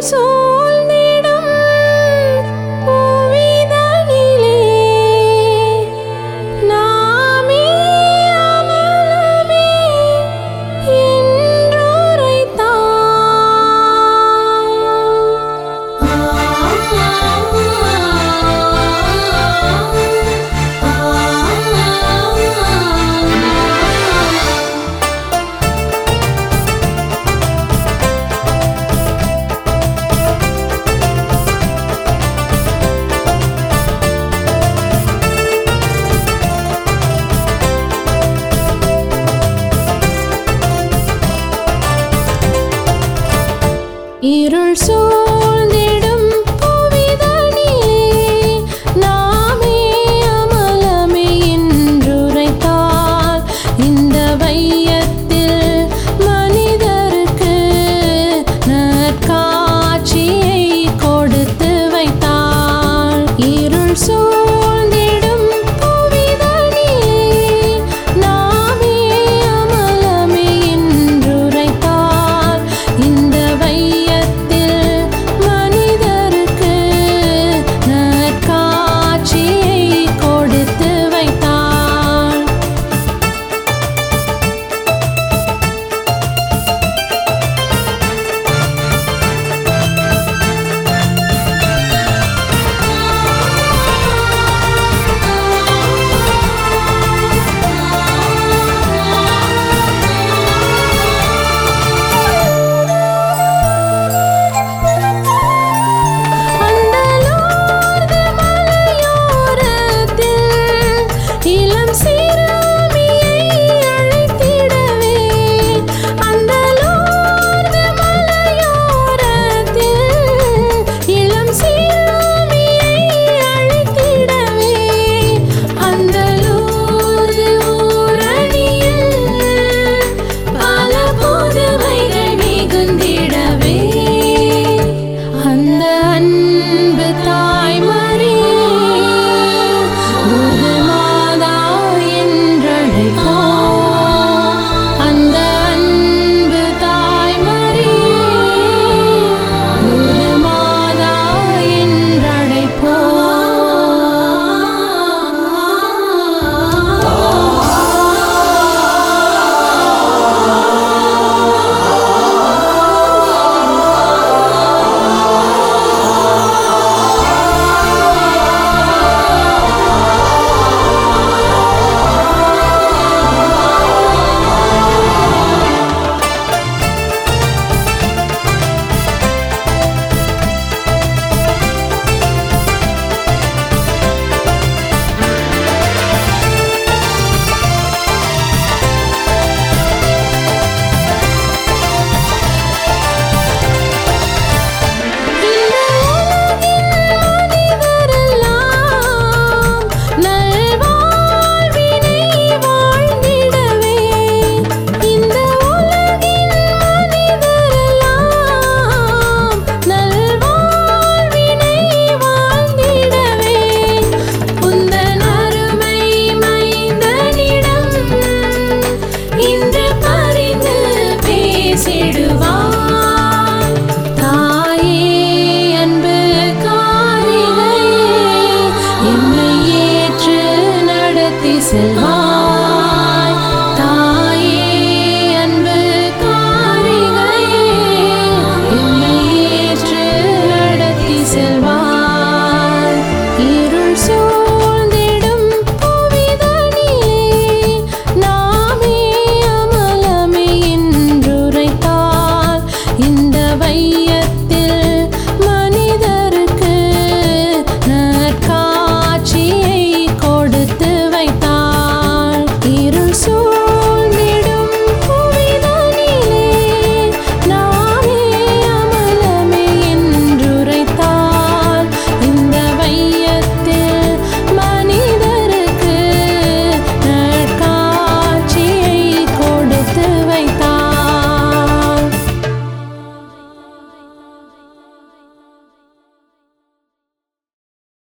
so 이룰 수